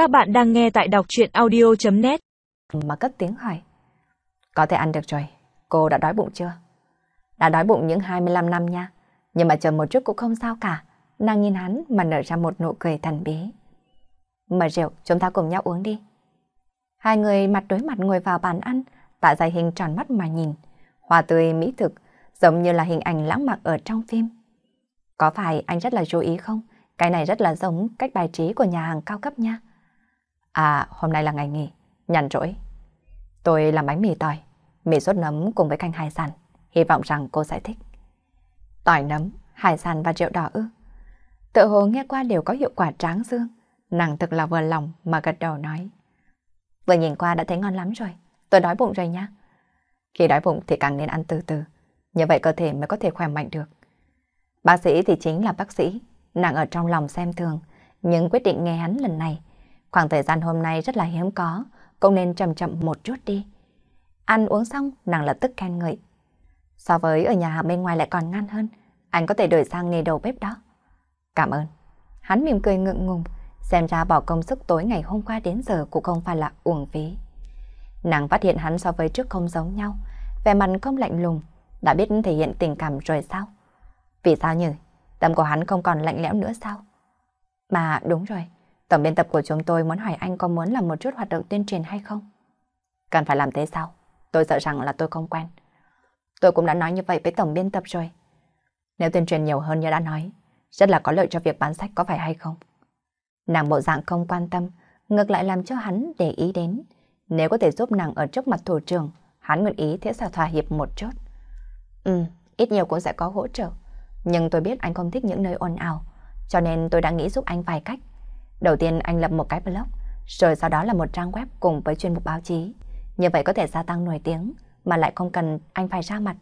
Các bạn đang nghe tại đọc chuyện audio.net Mà cất tiếng hỏi. Có thể ăn được rồi, cô đã đói bụng chưa? Đã đói bụng những 25 năm nha, nhưng mà chờ một chút cũng không sao cả. Nàng nhìn hắn mà nở ra một nụ cười thần bí. mở rượu, chúng ta cùng nhau uống đi. Hai người mặt đối mặt ngồi vào bàn ăn, tạo dài hình tròn mắt mà nhìn. Hoa tươi mỹ thực, giống như là hình ảnh lãng mạn ở trong phim. Có phải anh rất là chú ý không? Cái này rất là giống cách bài trí của nhà hàng cao cấp nha. À, hôm nay là ngày nghỉ, nhàn rỗi. Tôi làm bánh mì tỏi, mì sốt nấm cùng với canh hải sản. Hy vọng rằng cô sẽ thích. Tỏi nấm, hải sản và rượu đỏ ư. Tự hồ nghe qua đều có hiệu quả tráng dương. Nàng thực là vừa lòng mà gật đầu nói. Vừa nhìn qua đã thấy ngon lắm rồi. Tôi đói bụng rồi nhá Khi đói bụng thì càng nên ăn từ từ. Như vậy cơ thể mới có thể khỏe mạnh được. Bác sĩ thì chính là bác sĩ. Nàng ở trong lòng xem thường. Nhưng quyết định nghe hắn lần này. Khoảng thời gian hôm nay rất là hiếm có. Cũng nên chậm chậm một chút đi. Ăn uống xong, nàng lập tức khen ngợi. So với ở nhà hàng bên ngoài lại còn ngăn hơn. Anh có thể đổi sang nghề đầu bếp đó. Cảm ơn. Hắn mỉm cười ngượng ngùng. Xem ra bỏ công sức tối ngày hôm qua đến giờ cũng không phải là uổng phí. Nàng phát hiện hắn so với trước không giống nhau. Vẻ mặt không lạnh lùng. Đã biết thể hiện tình cảm rồi sao? Vì sao nhỉ? Tâm của hắn không còn lạnh lẽo nữa sao? Mà đúng rồi. Tổng biên tập của chúng tôi muốn hỏi anh có muốn làm một chút hoạt động tuyên truyền hay không? Cần phải làm thế sao? Tôi sợ rằng là tôi không quen. Tôi cũng đã nói như vậy với tổng biên tập rồi. Nếu tuyên truyền nhiều hơn như đã nói, rất là có lợi cho việc bán sách có phải hay không? Nàng bộ dạng không quan tâm, ngược lại làm cho hắn để ý đến. Nếu có thể giúp nàng ở trước mặt thủ trưởng, hắn nguyện ý thế sao thỏa hiệp một chút. Ừ, ít nhiều cũng sẽ có hỗ trợ. Nhưng tôi biết anh không thích những nơi ồn ào, cho nên tôi đã nghĩ giúp anh vài cách. Đầu tiên anh lập một cái blog, rồi sau đó là một trang web cùng với chuyên mục báo chí. Như vậy có thể gia tăng nổi tiếng, mà lại không cần anh phải ra mặt.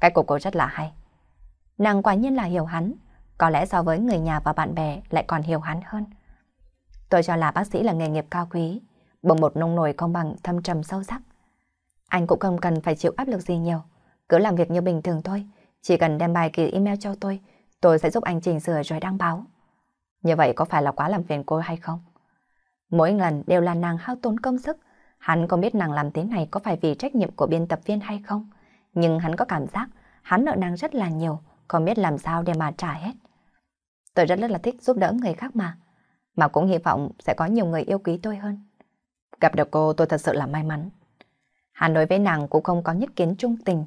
Cái của cô rất là hay. Nàng quả nhiên là hiểu hắn, có lẽ so với người nhà và bạn bè lại còn hiểu hắn hơn. Tôi cho là bác sĩ là nghề nghiệp cao quý, bằng một nông nổi công bằng thâm trầm sâu sắc. Anh cũng không cần phải chịu áp lực gì nhiều, cứ làm việc như bình thường thôi, chỉ cần đem bài kỳ email cho tôi, tôi sẽ giúp anh chỉnh sửa rồi đăng báo. Như vậy có phải là quá làm phiền cô hay không? Mỗi lần đều là nàng hao tốn công sức, hắn không biết nàng làm thế này có phải vì trách nhiệm của biên tập viên hay không, nhưng hắn có cảm giác hắn nợ nàng rất là nhiều, không biết làm sao để mà trả hết. Tôi rất rất là thích giúp đỡ người khác mà, mà cũng hy vọng sẽ có nhiều người yêu quý tôi hơn. Gặp được cô tôi thật sự là may mắn. Hắn đối với nàng cũng không có nhất kiến trung tình,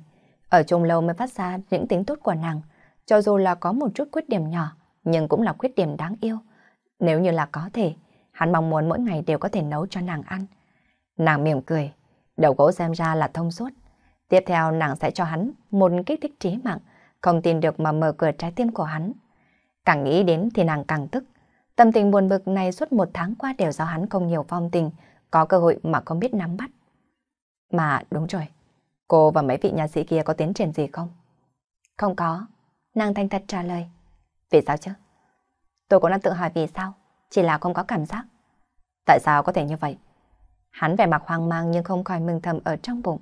ở chung lâu mới phát ra những tính tốt của nàng, cho dù là có một chút khuyết điểm nhỏ, nhưng cũng là khuyết điểm đáng yêu. Nếu như là có thể, hắn mong muốn mỗi ngày đều có thể nấu cho nàng ăn. Nàng mỉm cười, đầu gỗ xem ra là thông suốt. Tiếp theo nàng sẽ cho hắn một kích thích trí mạng, không tin được mà mở cửa trái tim của hắn. Càng nghĩ đến thì nàng càng tức. Tâm tình buồn bực này suốt một tháng qua đều do hắn không nhiều phong tình, có cơ hội mà không biết nắm bắt. Mà đúng rồi, cô và mấy vị nhà sĩ kia có tiến triển gì không? Không có, nàng thanh thật trả lời. Vì sao chứ? Tôi cũng đang tự hỏi vì sao, chỉ là không có cảm giác. Tại sao có thể như vậy? Hắn vẻ mặt hoang mang nhưng không khỏi mừng thầm ở trong bụng.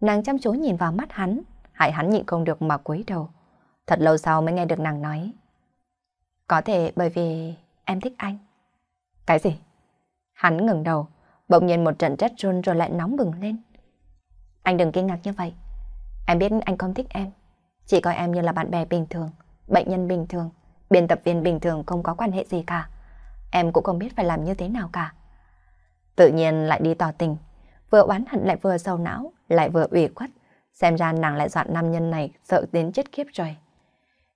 Nàng chăm chú nhìn vào mắt hắn, hại hắn nhịn không được mà cúi đầu. Thật lâu sau mới nghe được nàng nói. Có thể bởi vì em thích anh. Cái gì? Hắn ngừng đầu, bỗng nhiên một trận rét run rồi lại nóng bừng lên. Anh đừng kinh ngạc như vậy. Em biết anh không thích em. Chỉ coi em như là bạn bè bình thường, bệnh nhân bình thường, biên tập viên bình thường không có quan hệ gì cả. Em cũng không biết phải làm như thế nào cả. Tự nhiên lại đi tỏ tình, vừa oán hận lại vừa sầu não, lại vừa ủy khuất. Xem ra nàng lại dọn nam nhân này sợ đến chết khiếp rồi.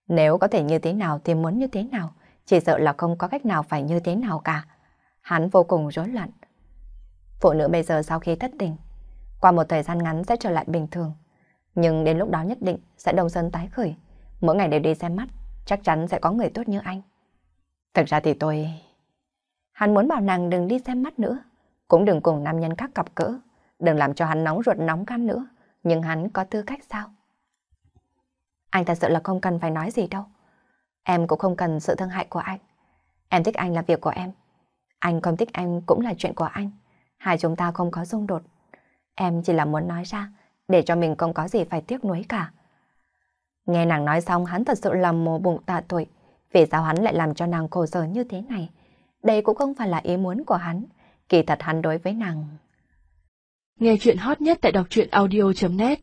Nếu có thể như thế nào thì muốn như thế nào, chỉ sợ là không có cách nào phải như thế nào cả. Hắn vô cùng rối loạn. Phụ nữ bây giờ sau khi thất tình, qua một thời gian ngắn sẽ trở lại bình thường. Nhưng đến lúc đó nhất định sẽ đông sơn tái khởi. Mỗi ngày đều đi xem mắt, chắc chắn sẽ có người tốt như anh. Thật ra thì tôi... Hắn muốn bảo nàng đừng đi xem mắt nữa, cũng đừng cùng nam nhân khác cặp cỡ, đừng làm cho hắn nóng ruột nóng gan nữa. Nhưng hắn có tư cách sao? Anh thật sự là không cần phải nói gì đâu. Em cũng không cần sự thương hại của anh. Em thích anh là việc của em. Anh không thích em cũng là chuyện của anh. Hai chúng ta không có xung đột. Em chỉ là muốn nói ra, để cho mình không có gì phải tiếc nuối cả. Nghe nàng nói xong, hắn thật sự là mồ bụng tạ tội. Vì sao hắn lại làm cho nàng khổ sở như thế này? Đây cũng không phải là ý muốn của hắn. Kỳ thật hắn đối với nàng. Nghe chuyện hot nhất tại đọc truyện audio.net